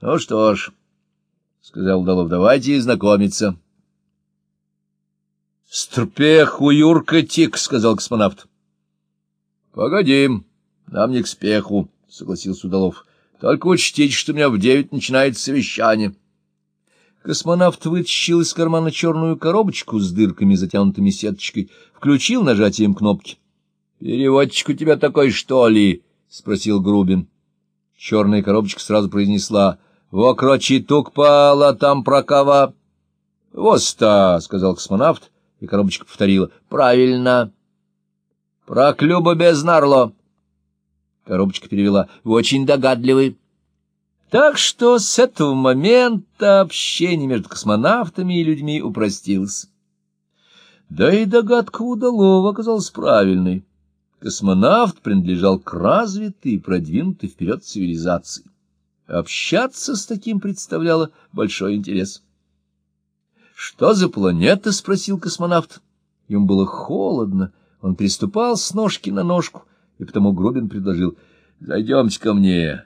— Ну что ж, — сказал Удалов, — давайте знакомиться. — Стрпеху, Юрка, тик, — сказал космонавт. — Погодим, нам не к спеху, — согласился Удалов. — Только учтите, что у меня в девять начинается совещание. Космонавт вытащил из кармана черную коробочку с дырками, затянутыми сеточкой, включил нажатием кнопки. — Переводчик у тебя такой, что ли? — спросил Грубин. Черная коробочка сразу произнесла «Во крочи тукпала там прокава». «Воста», — сказал космонавт, и коробочка повторила «Правильно». «Проклюба без нарло». Коробочка перевела «Вы очень догадливый». Так что с этого момента общение между космонавтами и людьми упростилось. Да и догадка удалого оказалась правильной. Космонавт принадлежал к развитой и продвинутой вперед цивилизации. Общаться с таким представляло большой интерес. «Что за планета?» — спросил космонавт. Ему было холодно, он приступал с ножки на ножку, и потому Грубин предложил «Зайдемте ко мне,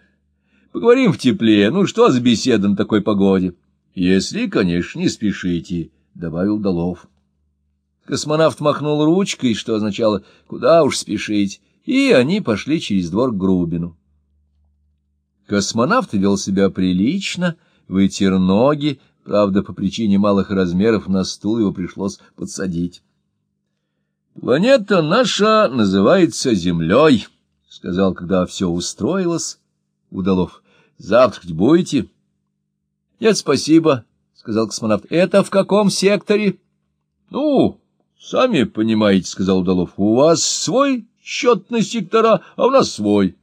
поговорим в тепле, ну что за беседа на такой погоде?» «Если, конечно, не спешите», — добавил Долов. Космонавт махнул ручкой, что означало «куда уж спешить», и они пошли через двор к Грубину. Космонавт вел себя прилично, вытер ноги, правда, по причине малых размеров на стул его пришлось подсадить. «Планета наша называется Землей», — сказал, когда все устроилось, Удалов. «Завтракать будете?» «Нет, спасибо», — сказал космонавт. «Это в каком секторе?» «Ну, сами понимаете», — сказал Удалов. «У вас свой счет на сектора, а у нас свой».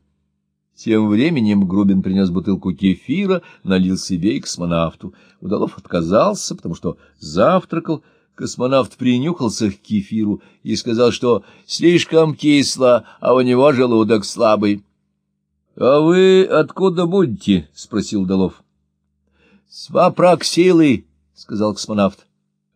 Тем временем Грубин принес бутылку кефира, налил себе и космонавту. Удалов отказался, потому что завтракал. Космонавт принюхался к кефиру и сказал, что слишком кисло, а у него желудок слабый. — А вы откуда будете? — спросил Удалов. — С Вапраксилы, — сказал космонавт.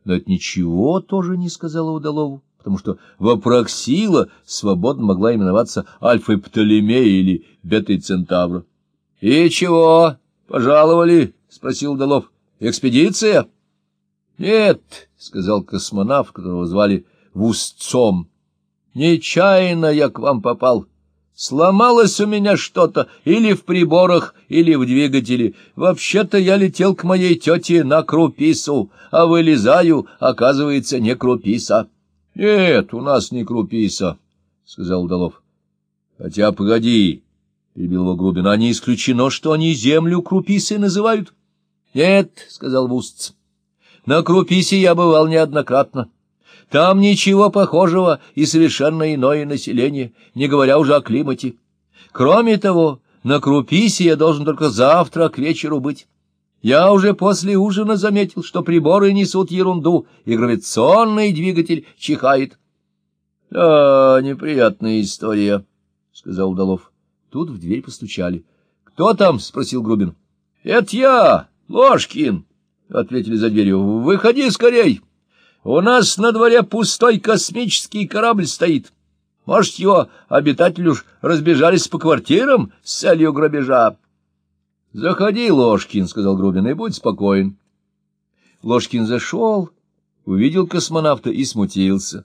Но это ничего тоже не сказала Удалову потому что Вапраксила свободно могла именоваться Альфой Птолемея или Бетой Центавра. — И чего, пожаловали? — спросил Удалов. — Экспедиция? — Нет, — сказал космонавт, которого звали Вустцом. — Нечаянно я к вам попал. Сломалось у меня что-то или в приборах, или в двигателе. Вообще-то я летел к моей тете на Крупису, а вылезаю, оказывается, не Круписа. — Нет, у нас не круписа, — сказал Удалов. — Хотя, погоди, — перебил его Грубин, — а не исключено, что они землю круписой называют? — Нет, — сказал Вустц, — на круписе я бывал неоднократно. Там ничего похожего и совершенно иное население, не говоря уже о климате. Кроме того, на круписе я должен только завтра к вечеру быть. Я уже после ужина заметил, что приборы несут ерунду, и гравитационный двигатель чихает. — Да, неприятная история, — сказал Удалов. Тут в дверь постучали. — Кто там? — спросил Грубин. — Это я, Ложкин, — ответили за дверью. — Выходи скорей. У нас на дворе пустой космический корабль стоит. Может, его обитатели уж разбежались по квартирам с целью грабежа. — Заходи, Ложкин, — сказал Грубин, — и будь спокоен. Ложкин зашел, увидел космонавта и смутился.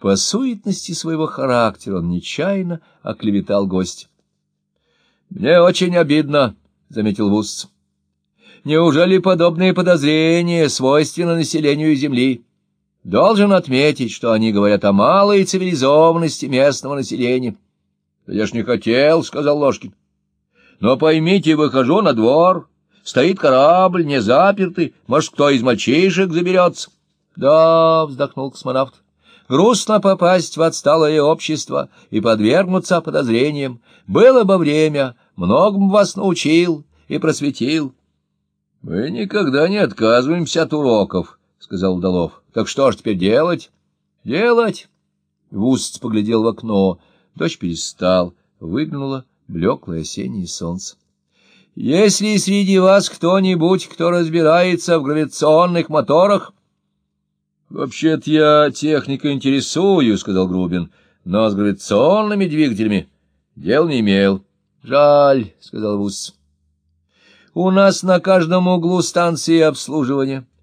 По суетности своего характера он нечаянно оклеветал гость. — Мне очень обидно, — заметил Вусц. — Неужели подобные подозрения свойственны населению Земли? Должен отметить, что они говорят о малой цивилизованности местного населения. — Я ж не хотел, — сказал Ложкин. Но поймите, выхожу на двор, стоит корабль, не запертый, может, кто из мальчишек заберется. — Да, — вздохнул космонавт, — грустно попасть в отсталое общество и подвергнуться подозрениям. Было бы время, многому вас научил и просветил. — Мы никогда не отказываемся от уроков, — сказал Удалов. — Так что ж теперь делать? — Делать? Вуст поглядел в окно. Дождь перестал, выглянула блеклое осеннее солнце. «Если среди вас кто-нибудь, кто разбирается в гравитационных моторах...» «Вообще-то я техникой интересую», — сказал Грубин, — «но с гравитационными двигателями дел не имел». «Жаль», — сказал Вус. У нас на каждом углу станции обслуживания.